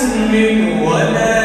يسمن ولا